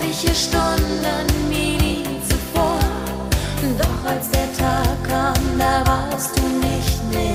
Zärtliche Stunden wie nie zuvor. Doch als der Tag kam, da warst du nicht mehr.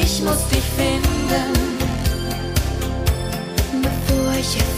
Ich muss dich finden, bevor ich erfriere.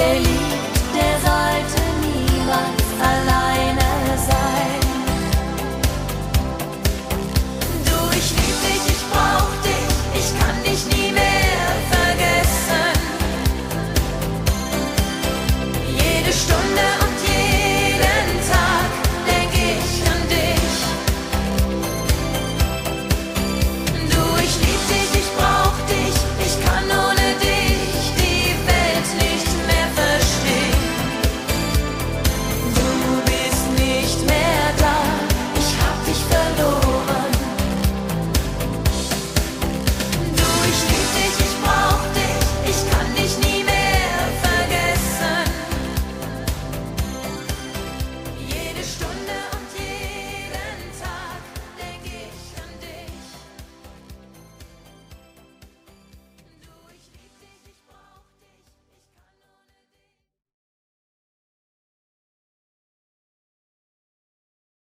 feliz.